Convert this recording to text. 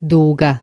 долго.